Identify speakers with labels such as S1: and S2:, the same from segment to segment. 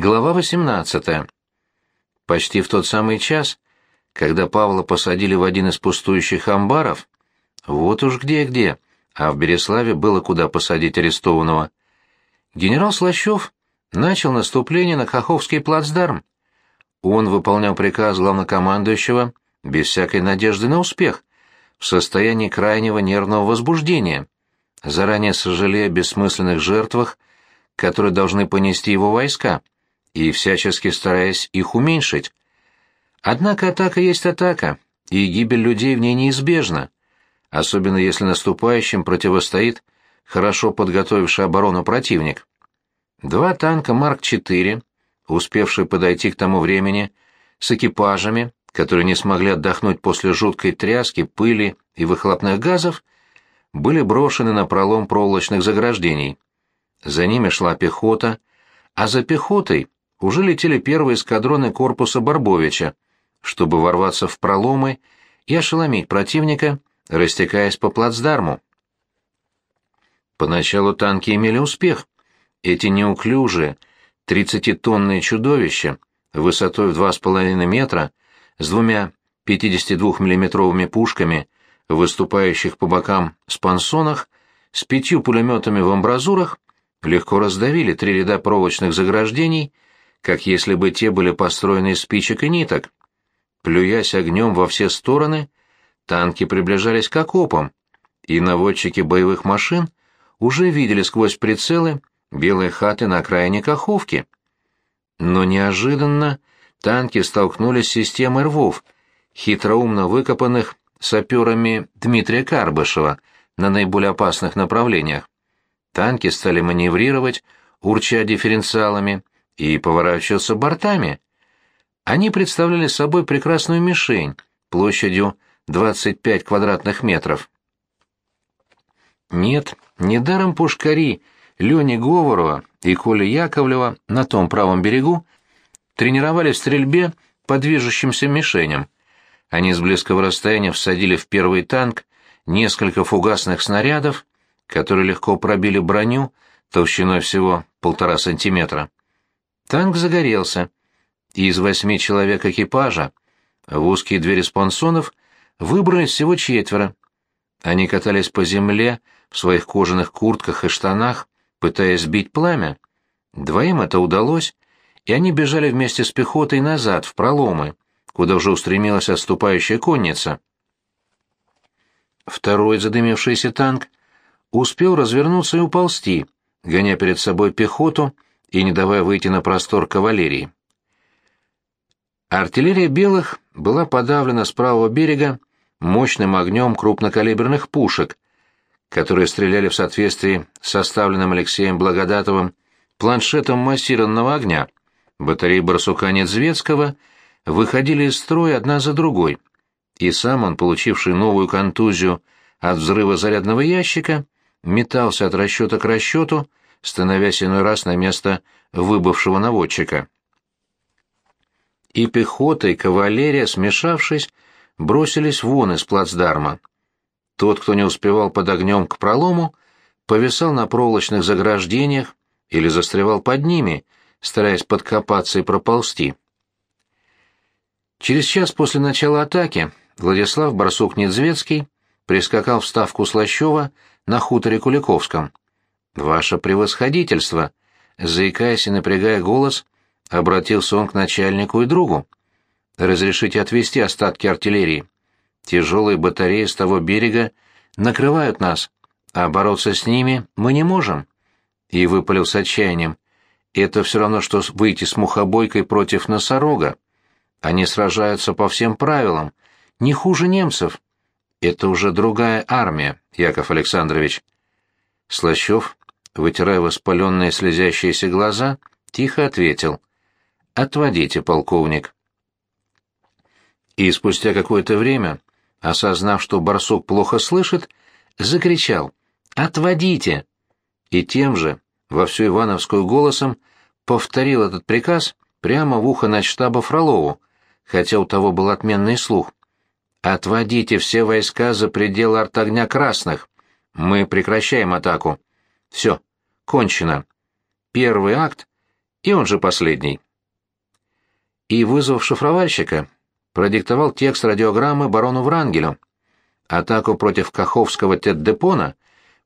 S1: Глава 18. Почти в тот самый час, когда Павла посадили в один из пустующих амбаров, вот уж где-где, а в Береславе было куда посадить арестованного, генерал Слащев начал наступление на Каховский плацдарм. Он выполнял приказ главнокомандующего без всякой надежды на успех, в состоянии крайнего нервного возбуждения, заранее сожалея о бессмысленных жертвах, которые должны понести его войска — и всячески стараясь их уменьшить. Однако атака есть атака, и гибель людей в ней неизбежна, особенно если наступающим противостоит хорошо подготовивший оборону противник. Два танка Марк-4, успевшие подойти к тому времени, с экипажами, которые не смогли отдохнуть после жуткой тряски, пыли и выхлопных газов, были брошены на пролом проволочных заграждений. За ними шла пехота, а за пехотой уже летели первые эскадроны корпуса Барбовича, чтобы ворваться в проломы и ошеломить противника, растекаясь по плацдарму. Поначалу танки имели успех. Эти неуклюжие, тридцатитонные чудовища, высотой в 2,5 метра, с двумя 52-миллиметровыми пушками, выступающих по бокам спансонах, с пятью пулеметами в амбразурах, легко раздавили три ряда проволочных заграждений как если бы те были построены из спичек и ниток. Плюясь огнем во все стороны, танки приближались к окопам, и наводчики боевых машин уже видели сквозь прицелы белые хаты на окраине Каховки. Но неожиданно танки столкнулись с системой рвов, хитроумно выкопанных саперами Дмитрия Карбышева на наиболее опасных направлениях. Танки стали маневрировать, урча дифференциалами, и поворачиваться бортами. Они представляли собой прекрасную мишень площадью 25 квадратных метров. Нет, недаром пушкари Лени Говорова и Коля Яковлева на том правом берегу тренировали в стрельбе по движущимся мишеням. Они с близкого расстояния всадили в первый танк несколько фугасных снарядов, которые легко пробили броню толщиной всего полтора сантиметра. Танк загорелся, и из восьми человек экипажа в узкие двери спонсонов выбрались всего четверо. Они катались по земле в своих кожаных куртках и штанах, пытаясь сбить пламя. Двоим это удалось, и они бежали вместе с пехотой назад, в проломы, куда уже устремилась отступающая конница. Второй задымившийся танк успел развернуться и уползти, гоня перед собой пехоту, и не давая выйти на простор кавалерии. Артиллерия белых была подавлена с правого берега мощным огнем крупнокалиберных пушек, которые стреляли в соответствии с составленным Алексеем Благодатовым планшетом массированного огня. Батареи барсука Недзвецкого выходили из строя одна за другой, и сам он, получивший новую контузию от взрыва зарядного ящика, метался от расчета к расчету, становясь иной раз на место выбывшего наводчика. И пехота, и кавалерия, смешавшись, бросились вон из плацдарма. Тот, кто не успевал под огнем к пролому, повисал на проволочных заграждениях или застревал под ними, стараясь подкопаться и проползти. Через час после начала атаки Владислав Барсук-Недзвецкий прискакал в ставку Слащева на хуторе Куликовском. «Ваше превосходительство!» Заикаясь и напрягая голос, обратился он к начальнику и другу. «Разрешите отвести остатки артиллерии. Тяжелые батареи с того берега накрывают нас, а бороться с ними мы не можем». И выпалил с отчаянием. «Это все равно, что выйти с мухобойкой против носорога. Они сражаются по всем правилам, не хуже немцев. Это уже другая армия, Яков Александрович». Слащев вытирая воспаленные слезящиеся глаза, тихо ответил «Отводите, полковник». И спустя какое-то время, осознав, что барсук плохо слышит, закричал «Отводите!» И тем же, во всю Ивановскую голосом, повторил этот приказ прямо в ухо начштаба Фролову, хотя у того был отменный слух. «Отводите все войска за пределы артогня красных. Мы прекращаем атаку. Все, кончено. Первый акт и он же последний. И, вызвав шифровальщика, продиктовал текст радиограммы барону Врангелю. Атаку против Каховского Тет-Депона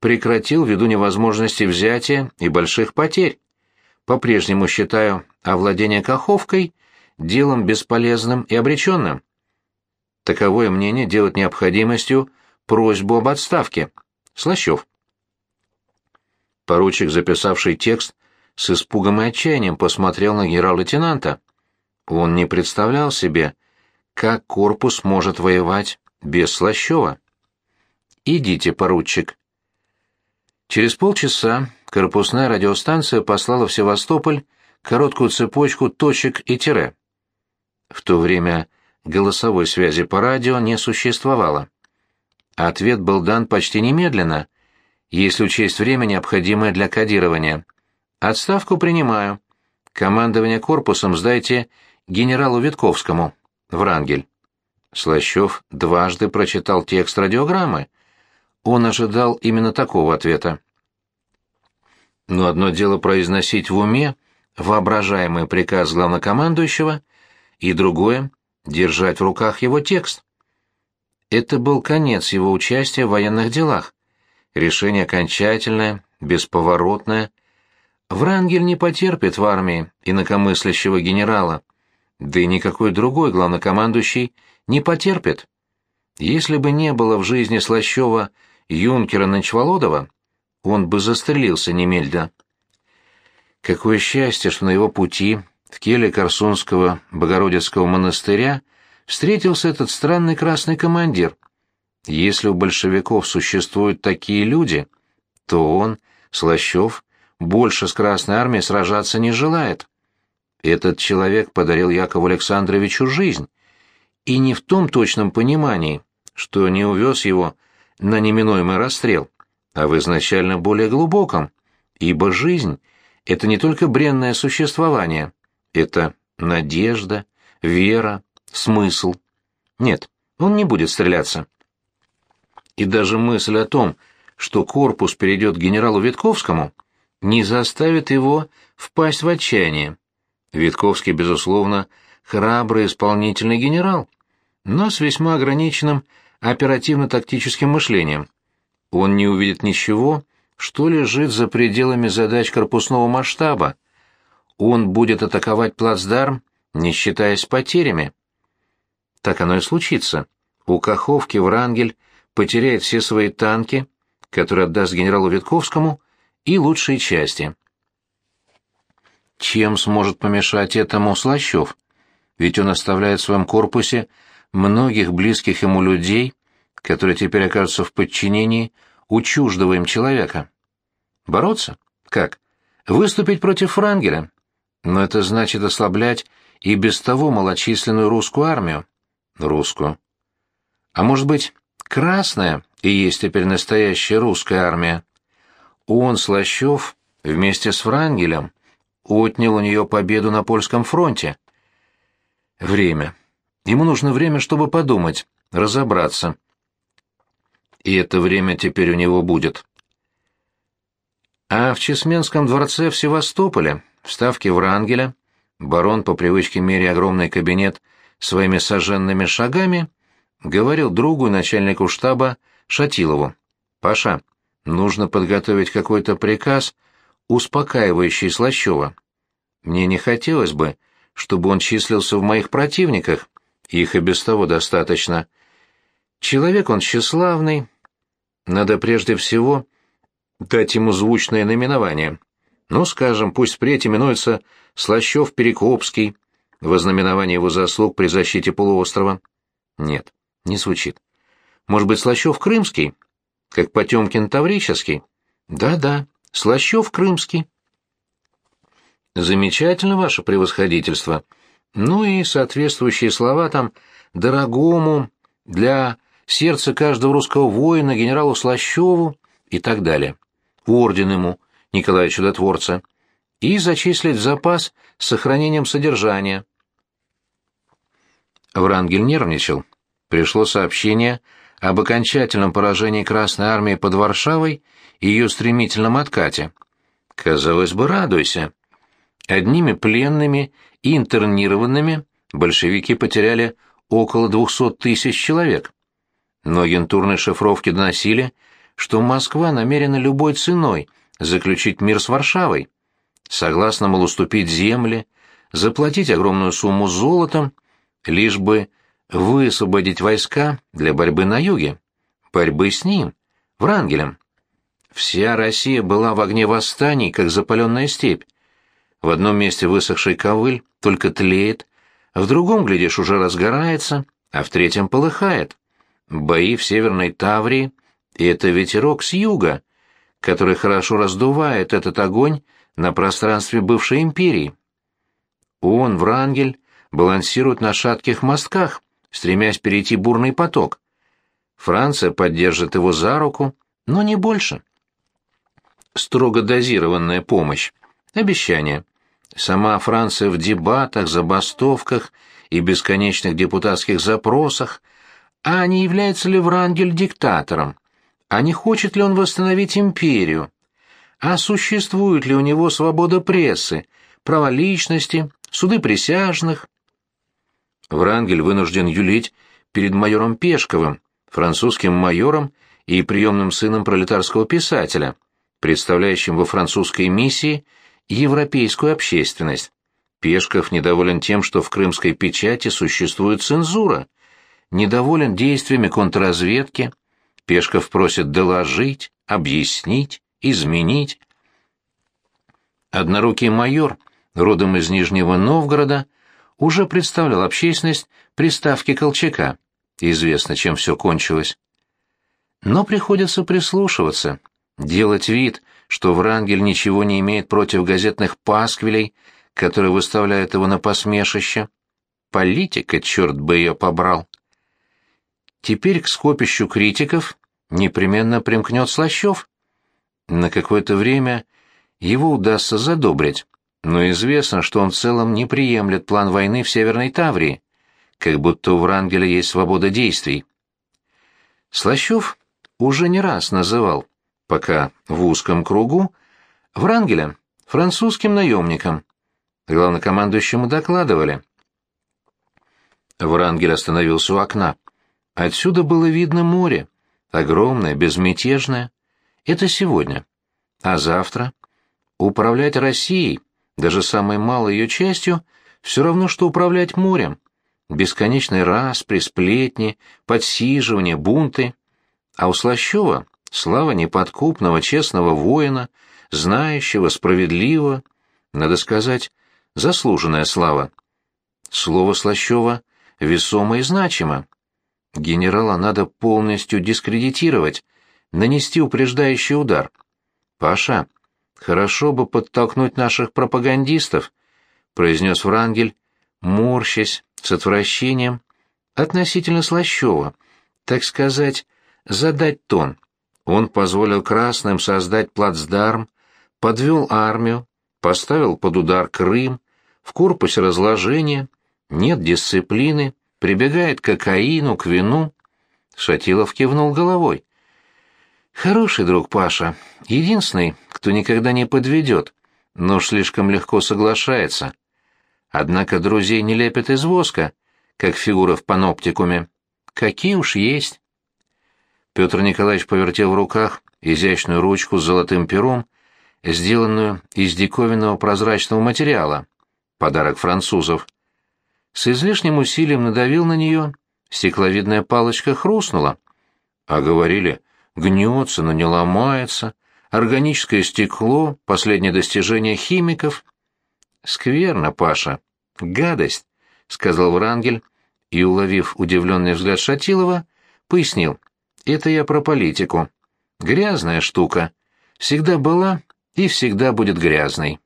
S1: прекратил ввиду невозможности взятия и больших потерь. По-прежнему считаю овладение Каховкой делом бесполезным и обреченным. Таковое мнение делает необходимостью просьбу об отставке. Слащев. Поручик, записавший текст, с испугом и отчаянием посмотрел на генерал-лейтенанта. Он не представлял себе, как корпус может воевать без Слащева. «Идите, поручик». Через полчаса корпусная радиостанция послала в Севастополь короткую цепочку точек и тире. В то время голосовой связи по радио не существовало. Ответ был дан почти немедленно, если учесть время, необходимое для кодирования. Отставку принимаю. Командование корпусом сдайте генералу Витковскому. Врангель. Слащев дважды прочитал текст радиограммы. Он ожидал именно такого ответа. Но одно дело произносить в уме воображаемый приказ главнокомандующего, и другое — держать в руках его текст. Это был конец его участия в военных делах. Решение окончательное, бесповоротное. Врангель не потерпит в армии инакомыслящего генерала, да и никакой другой главнокомандующий не потерпит. Если бы не было в жизни Слащева юнкера Ночволодова, он бы застрелился немедленно. Какое счастье, что на его пути в келе Корсунского Богородицкого монастыря встретился этот странный красный командир. Если у большевиков существуют такие люди, то он, Слащев, больше с Красной Армией сражаться не желает. Этот человек подарил Якову Александровичу жизнь, и не в том точном понимании, что не увез его на неминуемый расстрел, а в изначально более глубоком, ибо жизнь — это не только бренное существование, это надежда, вера, смысл. Нет, он не будет стреляться. И даже мысль о том, что корпус перейдет к генералу Витковскому, не заставит его впасть в отчаяние. Витковский, безусловно, храбрый исполнительный генерал, но с весьма ограниченным оперативно-тактическим мышлением. Он не увидит ничего, что лежит за пределами задач корпусного масштаба. Он будет атаковать плацдарм, не считаясь потерями. Так оно и случится. У Каховки Врангель потеряет все свои танки, которые отдаст генералу Витковскому, и лучшие части. Чем сможет помешать этому Слащев? Ведь он оставляет в своем корпусе многих близких ему людей, которые теперь окажутся в подчинении у чуждого им человека. Бороться? Как? Выступить против Франгеля? Но это значит ослаблять и без того малочисленную русскую армию. Русскую. А может быть, Красная и есть теперь настоящая русская армия. Он, Слащев, вместе с Франгелем, отнял у нее победу на польском фронте. Время. Ему нужно время, чтобы подумать, разобраться. И это время теперь у него будет. А в Чесменском дворце в Севастополе, в ставке Врангеля, барон по привычке мере огромный кабинет своими сожженными шагами говорил другу начальнику штаба Шатилову. «Паша, нужно подготовить какой-то приказ, успокаивающий Слащева. Мне не хотелось бы, чтобы он числился в моих противниках, их и без того достаточно. Человек он тщеславный. Надо прежде всего дать ему звучное наименование. Ну, скажем, пусть впредь именуется Слащев-Перекопский, во знаменование его заслуг при защите полуострова. Нет, не звучит. Может быть, Слащев-Крымский? Как Потемкин-Таврический? Да-да, Слащев-Крымский. Замечательно, ваше превосходительство. Ну и соответствующие слова там «дорогому», «для сердца каждого русского воина», «генералу Слащеву» и так далее. Орден ему, Николая Чудотворца. И зачислить в запас с сохранением содержания. Врангель нервничал пришло сообщение об окончательном поражении Красной Армии под Варшавой и ее стремительном откате. Казалось бы, радуйся. Одними пленными и интернированными большевики потеряли около 200 тысяч человек. Но агентурные шифровки доносили, что Москва намерена любой ценой заключить мир с Варшавой. Согласна, мол, уступить земли, заплатить огромную сумму золотом, лишь бы высвободить войска для борьбы на юге, борьбы с ним, Врангелем. Вся Россия была в огне восстаний, как запаленная степь. В одном месте высохший ковыль только тлеет, в другом, глядишь, уже разгорается, а в третьем полыхает. Бои в Северной Таврии — это ветерок с юга, который хорошо раздувает этот огонь на пространстве бывшей империи. Он, Врангель, балансирует на шатких мостках, стремясь перейти бурный поток. Франция поддержит его за руку, но не больше. Строго дозированная помощь. Обещание. Сама Франция в дебатах, забастовках и бесконечных депутатских запросах, а не является ли Врангель диктатором, а не хочет ли он восстановить империю, а существует ли у него свобода прессы, права личности, суды присяжных. Врангель вынужден юлить перед майором Пешковым, французским майором и приемным сыном пролетарского писателя, представляющим во французской миссии европейскую общественность. Пешков недоволен тем, что в крымской печати существует цензура, недоволен действиями контрразведки. Пешков просит доложить, объяснить, изменить. Однорукий майор, родом из Нижнего Новгорода, уже представлял общественность приставки Колчака. Известно, чем все кончилось. Но приходится прислушиваться, делать вид, что Врангель ничего не имеет против газетных пасквилей, которые выставляют его на посмешище. Политика, черт бы ее побрал. Теперь к скопищу критиков непременно примкнет Слащев. На какое-то время его удастся задобрить, но известно, что он в целом не приемлет план войны в Северной Таврии, как будто у Врангеля есть свобода действий. Слащев уже не раз называл, пока в узком кругу, Врангеля французским наемником. Главнокомандующему докладывали. Врангель остановился у окна. Отсюда было видно море, огромное, безмятежное. Это сегодня. А завтра? Управлять Россией, даже самой малой ее частью, все равно, что управлять морем. Бесконечный распри, сплетни, подсиживания, бунты. А у Слащева слава неподкупного, честного воина, знающего, справедливого, надо сказать, заслуженная слава. Слово Слащева весомо и значимо. Генерала надо полностью дискредитировать, нанести упреждающий удар. Паша, хорошо бы подтолкнуть наших пропагандистов, произнес Врангель, морщась, с отвращением, относительно Слащева, так сказать, задать тон. Он позволил красным создать плацдарм, подвел армию, поставил под удар Крым, в корпусе разложения, нет дисциплины, прибегает к кокаину, к вину. Шатилов кивнул головой. Хороший друг Паша, единственный, кто никогда не подведет, но уж слишком легко соглашается. Однако друзей не лепят из воска, как фигура в паноптикуме. Какие уж есть. Петр Николаевич повертел в руках изящную ручку с золотым пером, сделанную из диковинного прозрачного материала, подарок французов. С излишним усилием надавил на нее, стекловидная палочка хрустнула. А говорили, гнется, но не ломается, органическое стекло — последнее достижение химиков. Скверно, Паша, гадость, — сказал Врангель, и, уловив удивленный взгляд Шатилова, пояснил — это я про политику. Грязная штука. Всегда была и всегда будет грязной.